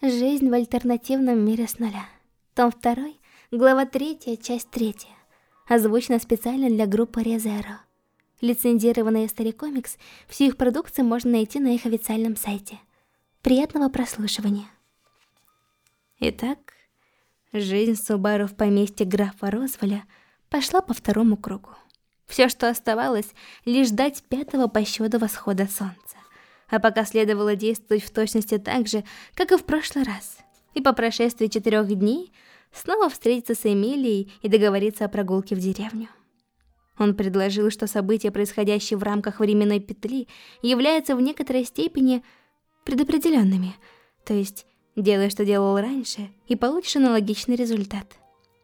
Жизнь в альтернативном мире с нуля. Том 2, глава 3, часть 3. Озвучено специально для группы Резеро. Лицензированный Истори Комикс, всю их продукцию можно найти на их официальном сайте. Приятного прослушивания. Итак, жизнь Субару в поместье графа Розволя пошла по второму кругу. Все, что оставалось, лишь ждать пятого по счету восхода солнца а пока следовало действовать в точности так же, как и в прошлый раз. И по прошествии четырех дней снова встретиться с Эмилией и договориться о прогулке в деревню. Он предложил, что события, происходящие в рамках временной петли, являются в некоторой степени предопределенными, то есть делай, что делал раньше, и получишь аналогичный результат.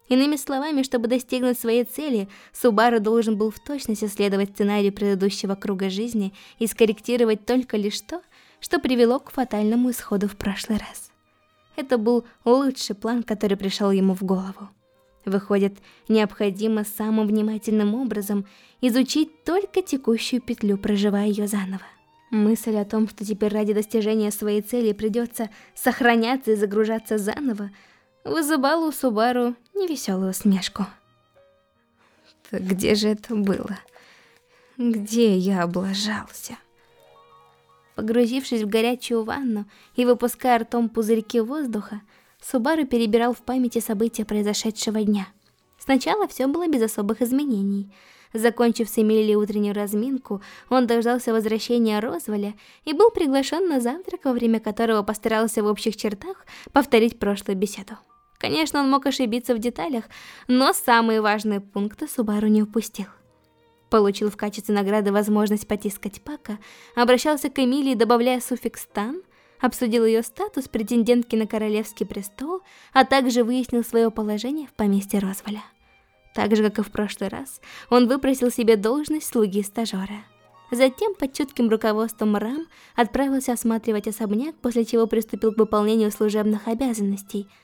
Иными словами, чтобы достигнуть своей цели, Субару должен был в точности следовать сценарию предыдущего круга жизни и скорректировать только лишь то, что привело к фатальному исходу в прошлый раз. Это был лучший план, который пришел ему в голову. Выходит, необходимо самым внимательным образом изучить только текущую петлю, проживая ее заново. Мысль о том, что теперь ради достижения своей цели придется сохраняться и загружаться заново, вызывала у Субару невеселую усмешку. Так где же это было? Где я облажался? Погрузившись в горячую ванну и выпуская ртом пузырьки воздуха, Субару перебирал в памяти события произошедшего дня. Сначала все было без особых изменений. Закончив с Эмилией утреннюю разминку, он дождался возвращения Розволя и был приглашен на завтрак, во время которого постарался в общих чертах повторить прошлую беседу. Конечно, он мог ошибиться в деталях, но самые важные пункты Субару не упустил. Получил в качестве награды возможность потискать Пака, обращался к Эмилии, добавляя суффикс «тан», обсудил ее статус претендентки на королевский престол, а также выяснил свое положение в поместье Розволя. Так же, как и в прошлый раз, он выпросил себе должность слуги-стажера. Затем, под чутким руководством Рам, отправился осматривать особняк, после чего приступил к выполнению служебных обязанностей –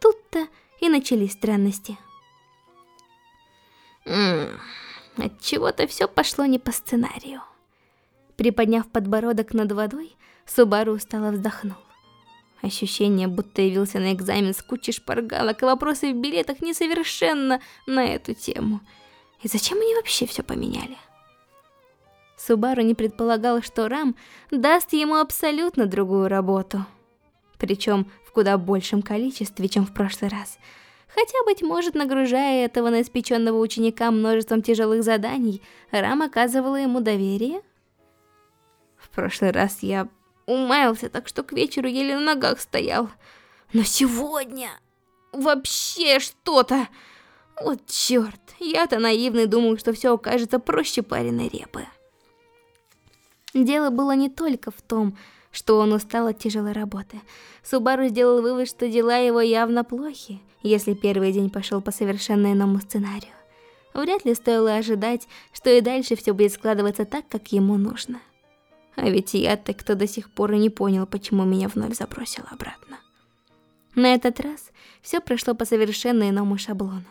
Тут-то и начались странности. От чего-то все пошло не по сценарию. Приподняв подбородок над водой, Субару устало вздохнул. Ощущение, будто явился на экзамен с кучей шпаргалок, и вопросы в билетах несовершенно на эту тему. И зачем они вообще все поменяли? Субару не предполагал, что Рам даст ему абсолютно другую работу. Причем в куда большем количестве, чем в прошлый раз. Хотя, быть может, нагружая этого новоиспеченного ученика множеством тяжелых заданий, Рам оказывала ему доверие. В прошлый раз я умаялся, так что к вечеру еле на ногах стоял. Но сегодня вообще что-то... Вот черт, я-то наивный думал, что все окажется проще пареной репы. Дело было не только в том, что он устал от тяжелой работы. Субару сделал вывод, что дела его явно плохи, если первый день пошел по совершенно иному сценарию. Вряд ли стоило ожидать, что и дальше все будет складываться так, как ему нужно. А ведь я-то кто до сих пор и не понял, почему меня вновь забросило обратно. На этот раз все прошло по совершенно иному шаблону.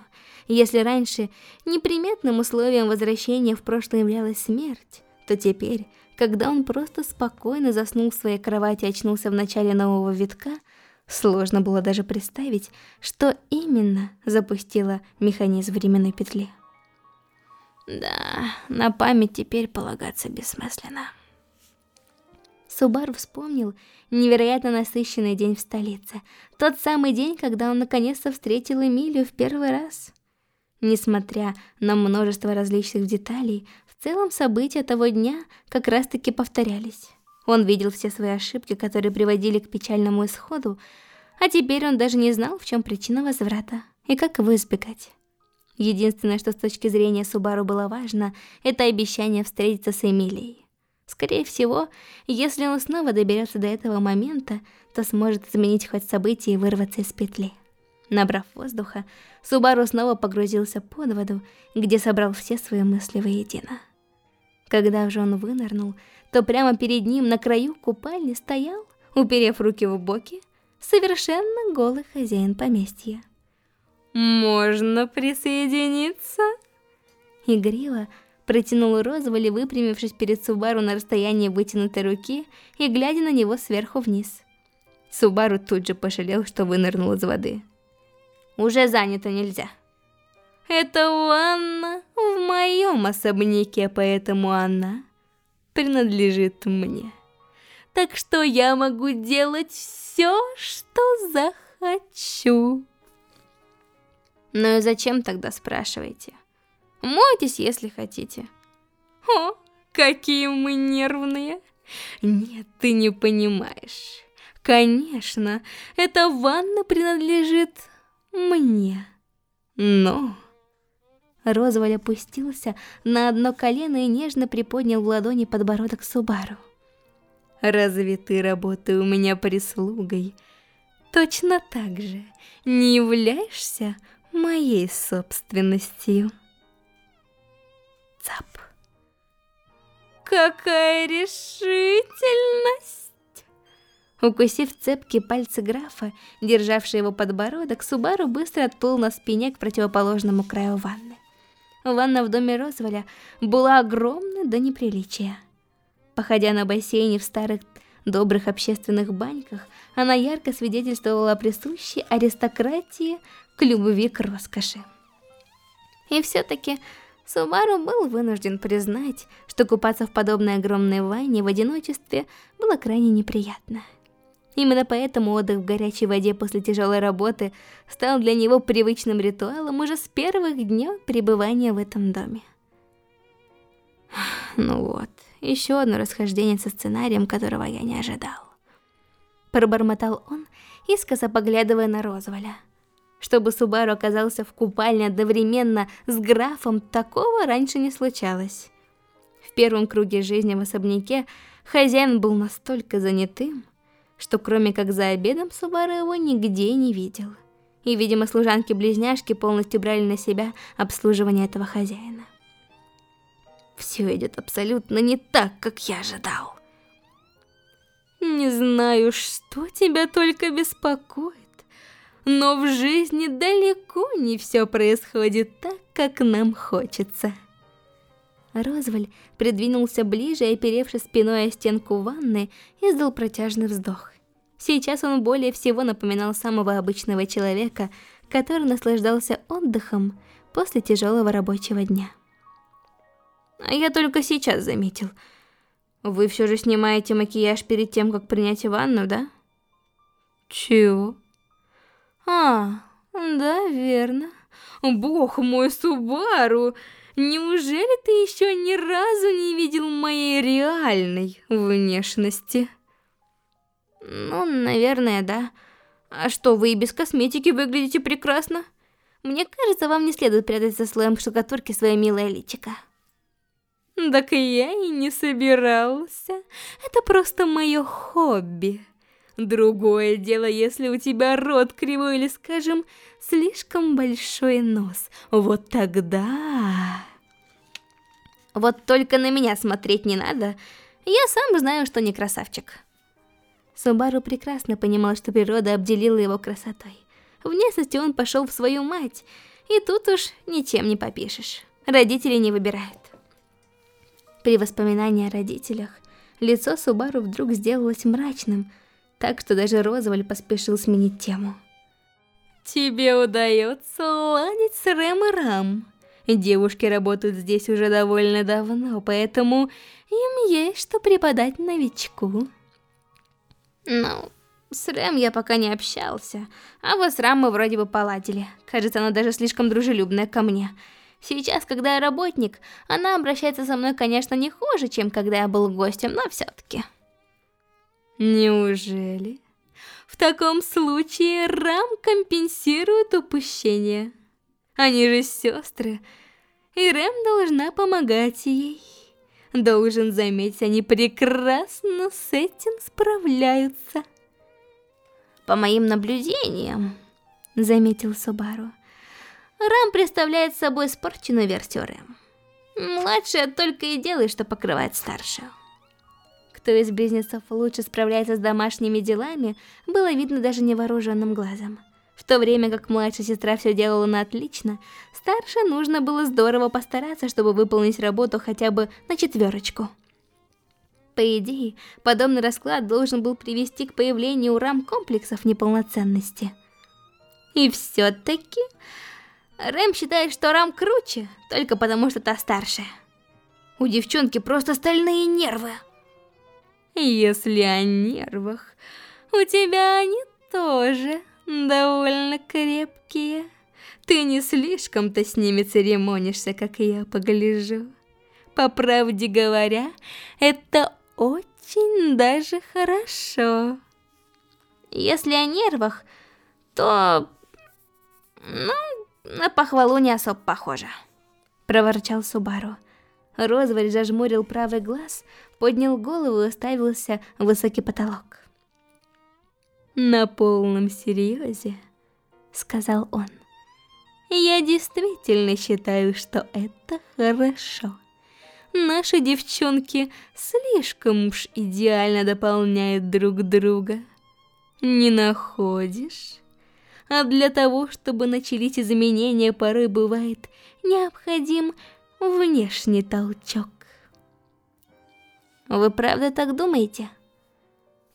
Если раньше неприметным условием возвращения в прошлое являлась смерть, то теперь когда он просто спокойно заснул в своей кровати и очнулся в начале нового витка, сложно было даже представить, что именно запустило механизм временной петли. Да, на память теперь полагаться бессмысленно. Субару вспомнил невероятно насыщенный день в столице. Тот самый день, когда он наконец-то встретил Эмилию в первый раз. Несмотря на множество различных деталей, в целом события того дня как раз-таки повторялись. Он видел все свои ошибки, которые приводили к печальному исходу, а теперь он даже не знал, в чем причина возврата и как его избегать. Единственное, что с точки зрения Субару было важно, это обещание встретиться с Эмилией. Скорее всего, если он снова доберется до этого момента, то сможет изменить хоть события и вырваться из петли. Набрав воздуха, Субару снова погрузился под воду, где собрал все свои мысли воедино. Когда же он вынырнул, то прямо перед ним на краю купальни стоял, уперев руки в боки, совершенно голый хозяин поместья. «Можно присоединиться?» Игриво протянул Розволи, выпрямившись перед Субару на расстоянии вытянутой руки и глядя на него сверху вниз. Субару тут же пожалел, что вынырнул из воды. Уже занято нельзя. Это ванна в моем особняке, поэтому она принадлежит мне. Так что я могу делать все, что захочу. Ну и зачем тогда спрашиваете? Мойтесь, если хотите. О, какие мы нервные. Нет, ты не понимаешь. Конечно, эта ванна принадлежит мне. Но... Розваль опустился на одно колено и нежно приподнял в ладони подбородок Субару. «Разве ты, работая у меня прислугой, точно так же не являешься моей собственностью?» Цап. Какая решительность! Укусив цепкие пальцы графа, державшие его подбородок, Субару быстро отплыл на спине к противоположному краю ванны. Ванна в доме Розволя была огромна до неприличия. Походя на бассейне в старых добрых общественных баньках, она ярко свидетельствовала о присущей аристократии к любви к роскоши. И все-таки Субару был вынужден признать, что купаться в подобной огромной ванне в одиночестве было крайне неприятно. Именно поэтому отдых в горячей воде после тяжелой работы стал для него привычным ритуалом уже с первых дней пребывания в этом доме. Ну вот, еще одно расхождение со сценарием, которого я не ожидал. Пробормотал он, искоса поглядывая на Розволя. Чтобы Субару оказался в купальне одновременно с графом, такого раньше не случалось. В первом круге жизни в особняке хозяин был настолько занятым, что кроме как за обедом Субару его нигде не видел. И, видимо, служанки-близняшки полностью брали на себя обслуживание этого хозяина. Все идет абсолютно не так, как я ожидал. Не знаю, что тебя только беспокоит, но в жизни далеко не все происходит так, как нам хочется. Розваль придвинулся ближе и, оперевшись спиной о стенку ванны, издал протяжный вздох. Сейчас он более всего напоминал самого обычного человека, который наслаждался отдыхом после тяжелого рабочего дня. А я только сейчас заметил. Вы все же снимаете макияж перед тем, как принять ванну, да? Чего? А, да, верно. Бог мой, Субару! Неужели ты еще ни разу не видел моей реальной внешности? Ну, наверное, да. А что, вы и без косметики выглядите прекрасно? Мне кажется, вам не следует прятать за слоем штукатурки свое милое личико. Так я и не собирался. Это просто мое хобби. Другое дело, если у тебя рот кривой или, скажем, слишком большой нос. Вот тогда... Вот только на меня смотреть не надо. Я сам знаю, что не красавчик. Субару прекрасно понимал, что природа обделила его красотой. В внешности он пошел в свою мать, и тут уж ничем не попишешь. Родители не выбирают. При воспоминании о родителях, лицо Субару вдруг сделалось мрачным, так что даже Розваль поспешил сменить тему. «Тебе удается ладить с Рэм и Рам?» Девушки работают здесь уже довольно давно, поэтому им есть что преподать новичку. Ну, с Рэм я пока не общался, а вот с Рам мы вроде бы поладили. Кажется, она даже слишком дружелюбная ко мне. Сейчас, когда я работник, она обращается со мной, конечно, не хуже, чем когда я был гостем, но все-таки. Неужели? В таком случае Рам компенсирует упущение. Они же сестры, и Рэм должна помогать ей. Должен заметить, они прекрасно с этим справляются. По моим наблюдениям, заметил Субару, Рам представляет собой испорченную версию Рэм. Младшая только и делает, что покрывает старшую. Кто из близнецов лучше справляется с домашними делами, было видно даже невооруженным глазом. В то время как младшая сестра все делала на отлично, старше нужно было здорово постараться, чтобы выполнить работу хотя бы на четверочку. По идее, подобный расклад должен был привести к появлению рам-комплексов неполноценности. И все-таки... Рэм считает, что Рам круче, только потому что та старше. У девчонки просто стальные нервы. Если о нервах, у тебя они тоже довольно крепкие. Ты не слишком-то с ними церемонишься, как я погляжу. По правде говоря, это очень даже хорошо. Если о нервах, то... Ну, на похвалу не особо похоже. Проворчал Субару. Розваль зажмурил правый глаз, поднял голову и уставился в высокий потолок. «На полном серьезе», — сказал он. «Я действительно считаю, что это хорошо. Наши девчонки слишком уж идеально дополняют друг друга. Не находишь?» А для того, чтобы начались изменения, порой бывает необходим внешний толчок. Вы правда так думаете?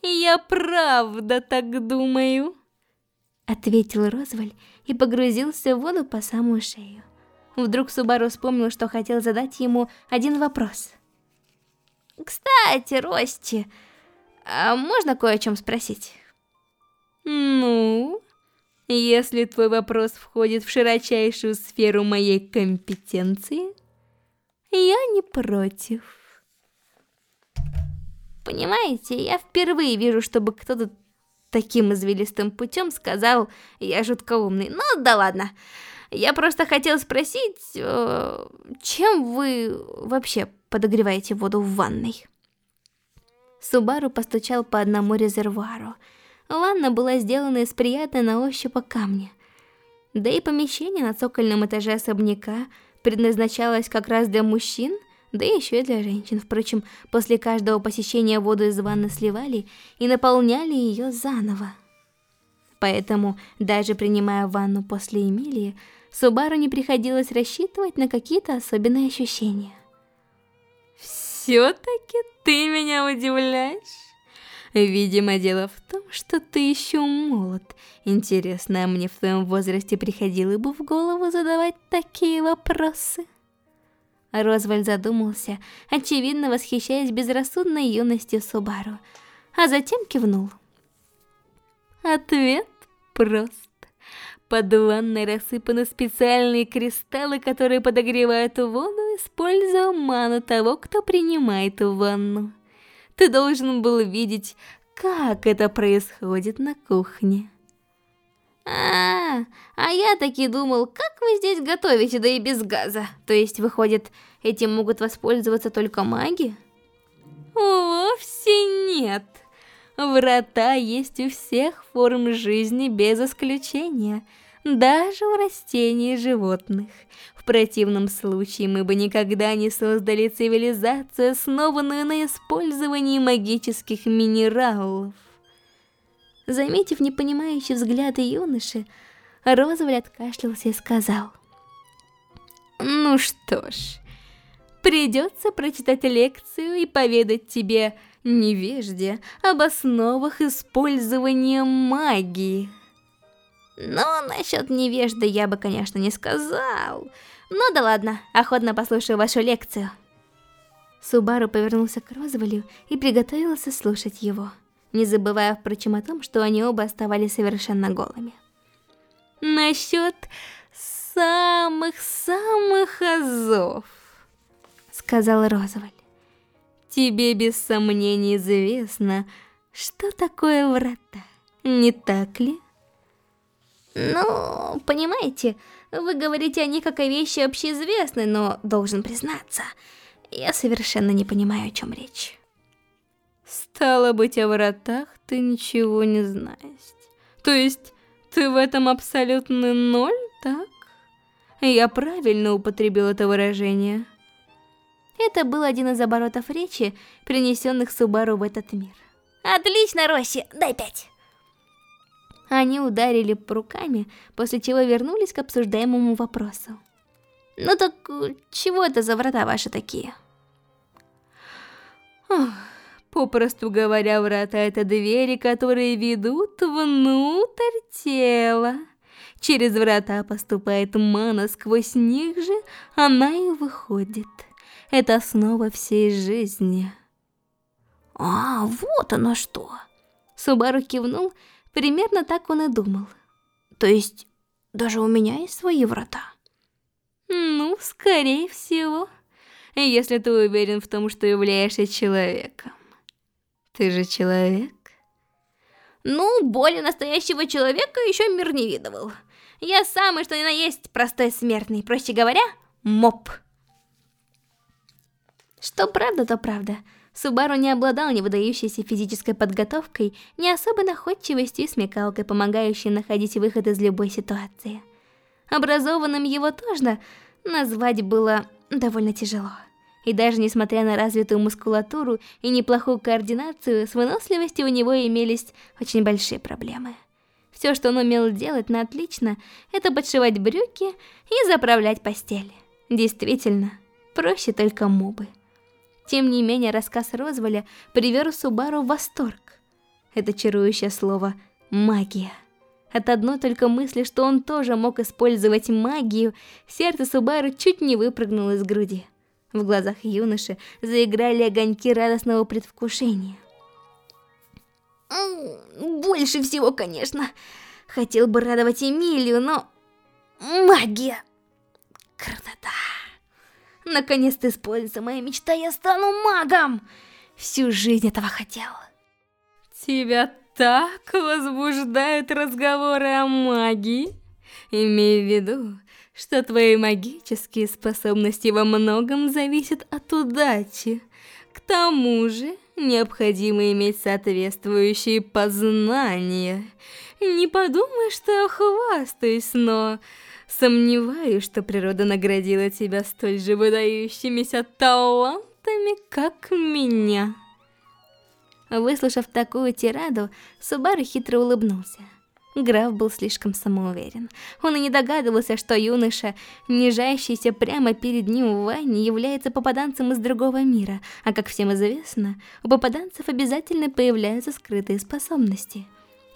Я правда так думаю. Ответил Розваль и погрузился в воду по самую шею. Вдруг Субару вспомнил, что хотел задать ему один вопрос. «Кстати, Рости, а можно кое о чем спросить?» «Ну?» Если твой вопрос входит в широчайшую сферу моей компетенции, я не против. Понимаете, я впервые вижу, чтобы кто-то таким извилистым путем сказал, я жутко умный. Ну да ладно. Я просто хотел спросить, э, чем вы вообще подогреваете воду в ванной? Субару постучал по одному резервуару. Ванна была сделана из приятной на ощупь камня. Да и помещение на цокольном этаже особняка предназначалось как раз для мужчин, да еще и для женщин. Впрочем, после каждого посещения воду из ванны сливали и наполняли ее заново. Поэтому, даже принимая ванну после Эмилии, Субару не приходилось рассчитывать на какие-то особенные ощущения. «Все-таки ты меня удивляешь?» Видимо, дело в том, что ты еще молод. Интересно, а мне в твоем возрасте приходило бы в голову задавать такие вопросы? Розвальд задумался, очевидно восхищаясь безрассудной юностью Субару, а затем кивнул. Ответ прост. Под ванной рассыпаны специальные кристаллы, которые подогревают воду, используя ману того, кто принимает ванну. Ты должен был видеть, как это происходит на кухне. А, я таки думал, как вы здесь готовите, да и без газа. То есть, выходит, этим могут воспользоваться только маги? Вовсе нет. Врата есть у всех форм жизни без исключения даже у растений и животных. В противном случае мы бы никогда не создали цивилизацию, основанную на использовании магических минералов. Заметив непонимающий взгляд юноши, Розоваль откашлялся и сказал. «Ну что ж, придется прочитать лекцию и поведать тебе, невежде, об основах использования магии». Ну, насчет невежды я бы, конечно, не сказал. Ну да ладно, охотно послушаю вашу лекцию. Субару повернулся к Розвалю и приготовился слушать его, не забывая, впрочем, о том, что они оба оставались совершенно голыми. Насчет самых-самых азов, сказал Розваль. Тебе без сомнений известно, что такое врата, не так ли? Ну, понимаете, вы говорите о них как о вещи общеизвестной, но должен признаться, я совершенно не понимаю, о чем речь. Стало быть, о воротах ты ничего не знаешь. То есть, ты в этом абсолютно ноль, так? Я правильно употребил это выражение. Это был один из оборотов речи, принесенных Субару в этот мир. Отлично, Росси, дай пять. Они ударили по руками, после чего вернулись к обсуждаемому вопросу. «Ну так чего это за врата ваши такие?» Ох, Попросту говоря, врата — это двери, которые ведут внутрь тела. Через врата поступает мана, сквозь них же она и выходит. Это основа всей жизни. А, вот оно что. Субару кивнул, примерно так он и думал. То есть, даже у меня есть свои врата? Ну, скорее всего. Если ты уверен в том, что являешься человеком. Ты же человек? Ну, более настоящего человека еще мир не видывал. Я самый, что ни на есть, простой смертный, проще говоря, моп. Что правда, то правда. Субару не обладал ни выдающейся физической подготовкой, ни особой находчивостью и смекалкой, помогающей находить выход из любой ситуации. Образованным его тоже назвать было довольно тяжело. И даже несмотря на развитую мускулатуру и неплохую координацию, с выносливостью у него имелись очень большие проблемы. Все, что он умел делать на отлично, это подшивать брюки и заправлять постель. Действительно, проще только мобы. Тем не менее, рассказ Розволя привел Субару в восторг. Это чарующее слово «магия». От одной только мысли, что он тоже мог использовать магию, сердце Субару чуть не выпрыгнуло из груди. В глазах юноши заиграли огоньки радостного предвкушения. Больше всего, конечно. Хотел бы радовать Эмилию, но... Магия! Красота! Наконец-то исполнится моя мечта, я стану магом! Всю жизнь этого хотел. Тебя так возбуждают разговоры о магии? Имей в виду, что твои магические способности во многом зависят от удачи. К тому же, необходимо иметь соответствующие познания. Не подумай, что хвастаюсь, но сомневаюсь, что природа наградила тебя столь же выдающимися талантами, как меня. Выслушав такую тираду, Субару хитро улыбнулся. Граф был слишком самоуверен. Он и не догадывался, что юноша, нижающийся прямо перед ним в ванне, является попаданцем из другого мира, а как всем известно, у попаданцев обязательно появляются скрытые способности.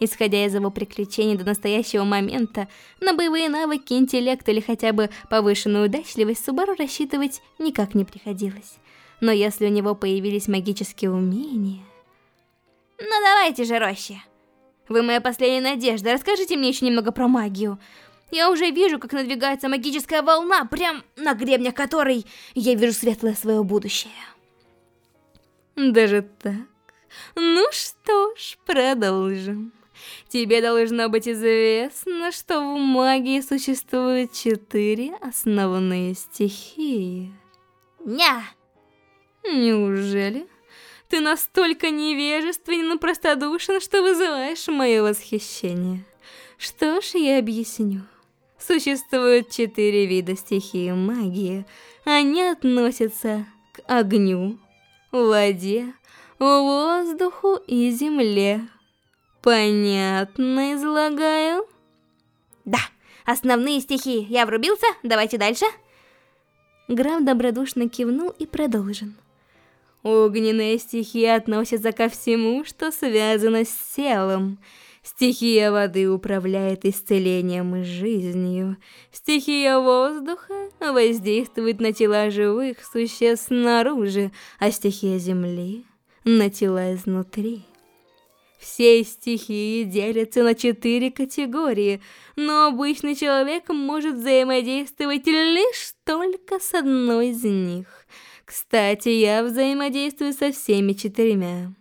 Исходя из его приключений до настоящего момента, на боевые навыки, интеллект или хотя бы повышенную удачливость Субару рассчитывать никак не приходилось. Но если у него появились магические умения... Ну давайте же, Рощи! Вы моя последняя надежда, расскажите мне еще немного про магию. Я уже вижу, как надвигается магическая волна, прям на гребнях которой я вижу светлое свое будущее. Даже так? Ну что ж, продолжим. Тебе должно быть известно, что в магии существует четыре основные стихии. Ня! Неужели? Ты настолько невежественен и простодушен, что вызываешь мое восхищение. Что ж, я объясню. Существует четыре вида стихии магии. Они относятся к огню, воде, воздуху и земле. Понятно излагаю? Да, основные стихии. Я врубился? Давайте дальше. Граф добродушно кивнул и продолжил. Огненная стихия относится ко всему, что связано с телом. Стихия воды управляет исцелением и жизнью. Стихия воздуха воздействует на тела живых существ снаружи, а стихия земли — на тела изнутри. Все стихии делятся на четыре категории, но обычный человек может взаимодействовать лишь только с одной из них — кстати, я взаимодействую со всеми четырьмя.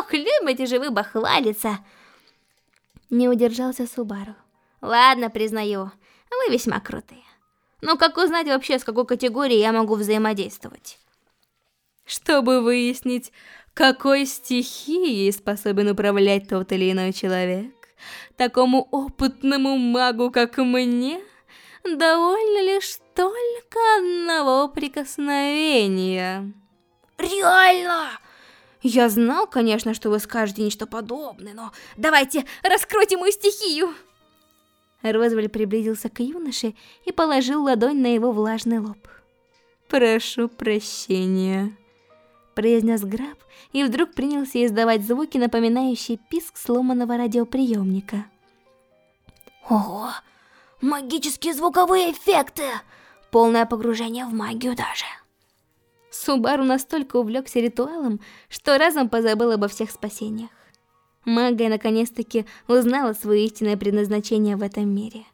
Ох, любите же вы бахвалиться. Не удержался Субару. Ладно, признаю, вы весьма крутые. Но как узнать вообще, с какой категорией я могу взаимодействовать? Чтобы выяснить, какой стихией способен управлять тот или иной человек, такому опытному магу, как мне, довольно лишь только одного прикосновения. Реально! Я знал, конечно, что вы скажете нечто подобное, но давайте раскройте мою стихию. Розваль приблизился к юноше и положил ладонь на его влажный лоб. «Прошу прощения. произнес граф и вдруг принялся издавать звуки, напоминающие писк сломанного радиоприемника. Ого, магические звуковые эффекты! Полное погружение в магию даже. Субару настолько увлекся ритуалом, что разом позабыл обо всех спасениях. Магия наконец-таки узнала свое истинное предназначение в этом мире.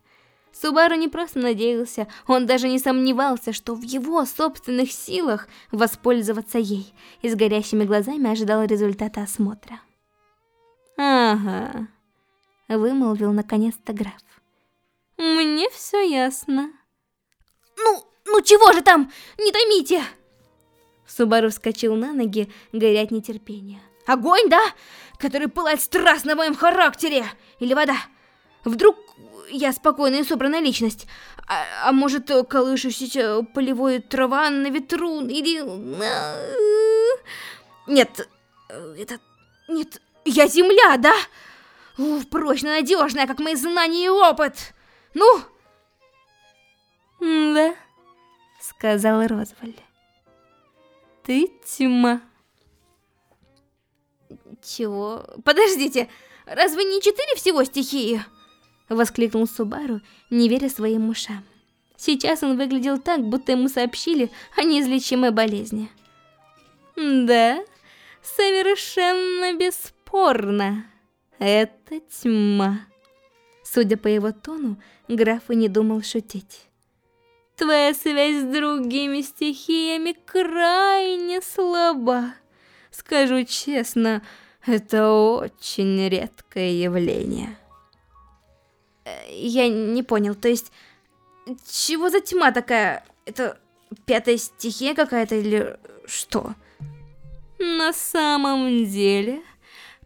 Субару не просто надеялся, он даже не сомневался, что в его собственных силах воспользоваться ей, и с горящими глазами ожидал результата осмотра. «Ага», — вымолвил наконец-то граф. «Мне все ясно». «Ну, ну чего же там? Не томите!» Субару вскочил на ноги, горя от нетерпения. Огонь, да? Который пылает страстно в моем характере. Или вода. Вдруг я спокойная и собранная личность. А, а может, колышущаяся полевой трава на ветру, или... Нет, это... Нет, я земля, да? Уф, прочно надежная, как мои знания и опыт. Ну? Да, сказал Розваль. Ты тьма. Чего? Подождите, разве не четыре всего стихии? Воскликнул Субару, не веря своим ушам. Сейчас он выглядел так, будто ему сообщили о неизлечимой болезни. Да, совершенно бесспорно. Это тьма. Судя по его тону, граф и не думал шутить. Твоя связь с другими стихиями крайне слаба. Скажу честно, это очень редкое явление. Э, я не понял, то есть, чего за тьма такая? Это пятая стихия какая-то или что? На самом деле,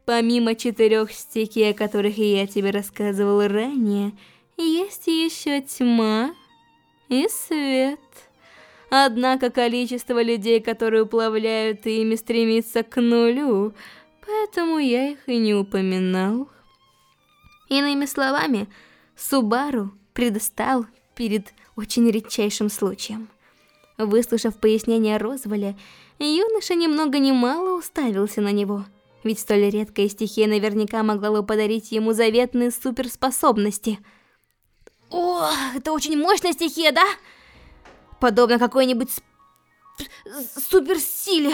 помимо четырех стихий, о которых я тебе рассказывал ранее, есть еще тьма и свет. Однако количество людей, которые уплавляют ими, стремится к нулю, поэтому я их и не упоминал. Иными словами, Субару предстал перед очень редчайшим случаем. Выслушав пояснение Розволя, юноша немного много мало уставился на него, ведь столь редкая стихия наверняка могла бы подарить ему заветные суперспособности. О, это очень мощная стихия, да? подобно какой-нибудь суперсиле,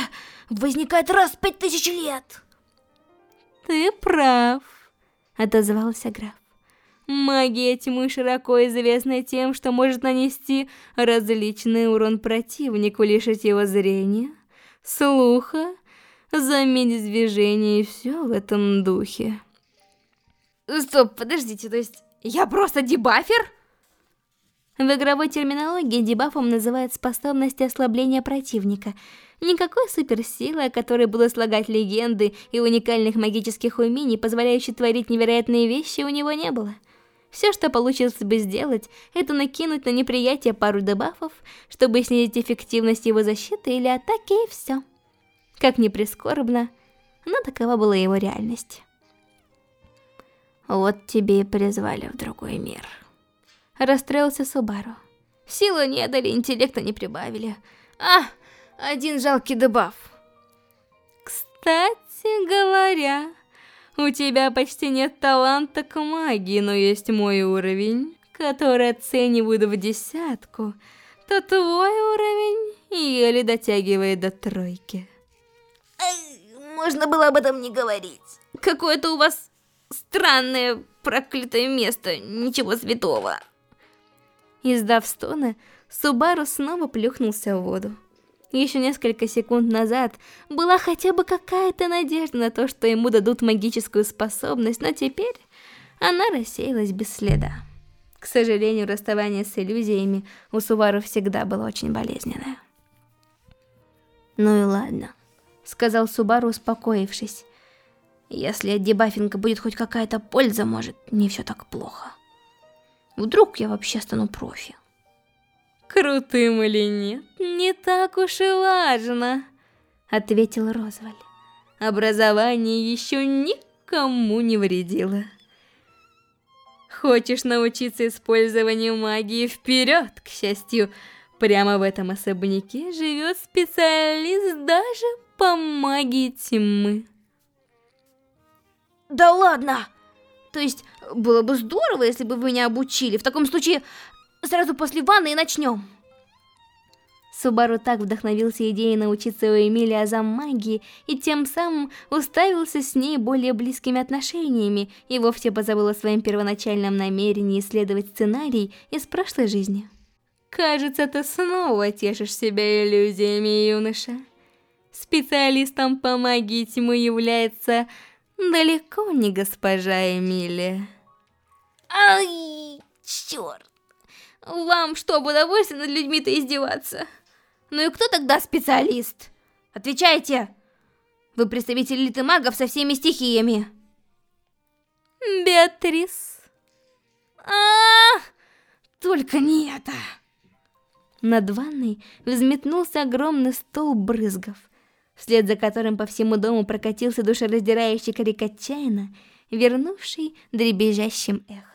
возникает раз в пять тысяч лет. Ты прав, отозвался граф. Магия тьмы широко известна тем, что может нанести различный урон противнику, лишить его зрения, слуха, заметить движение и все в этом духе. Стоп, подождите, то есть я просто дебафер? В игровой терминологии дебафом называют способность ослабления противника. Никакой суперсилы, о которой будут слагать легенды и уникальных магических умений, позволяющих творить невероятные вещи, у него не было. Все, что получилось бы сделать, это накинуть на неприятие пару дебафов, чтобы снизить эффективность его защиты или атаки, и все. Как ни прискорбно, но такова была его реальность. Вот тебе и призвали в другой мир. Расстроился Субару. Силы не дали, интеллекта не прибавили. А, один жалкий дебаф. Кстати говоря, у тебя почти нет таланта к магии, но есть мой уровень, который оценивают в десятку, то твой уровень еле дотягивает до тройки. Можно было об этом не говорить. Какое-то у вас странное проклятое место, ничего святого. Издав стоны, Субару снова плюхнулся в воду. Еще несколько секунд назад была хотя бы какая-то надежда на то, что ему дадут магическую способность, но теперь она рассеялась без следа. К сожалению, расставание с иллюзиями у Субару всегда было очень болезненное. «Ну и ладно», — сказал Субару, успокоившись. «Если от дебафинга будет хоть какая-то польза, может, не все так плохо». Вдруг я вообще стану профи. Крутым или нет, не так уж и важно, ответил Розваль. Образование еще никому не вредило. Хочешь научиться использованию магии вперед, к счастью, прямо в этом особняке живет специалист даже по магии тьмы. Да ладно! То есть, было бы здорово, если бы вы меня обучили. В таком случае, сразу после ванны и начнем. Субару так вдохновился идеей научиться у Эмили азам магии и тем самым уставился с ней более близкими отношениями и вовсе позабыл о своем первоначальном намерении исследовать сценарий из прошлой жизни. Кажется, ты снова тешишь себя иллюзиями, юноша. Специалистом по магии тьмы является далеко не госпожа Эмилия. Ай, черт. Вам что, в удовольствие над людьми-то издеваться? Ну и кто тогда специалист? Отвечайте! Вы представитель элиты магов со всеми стихиями. Беатрис. А, -а, -а только не это. Над ванной взметнулся огромный стол брызгов, вслед за которым по всему дому прокатился душераздирающий крик отчаянно, вернувший дребезжащим эхом.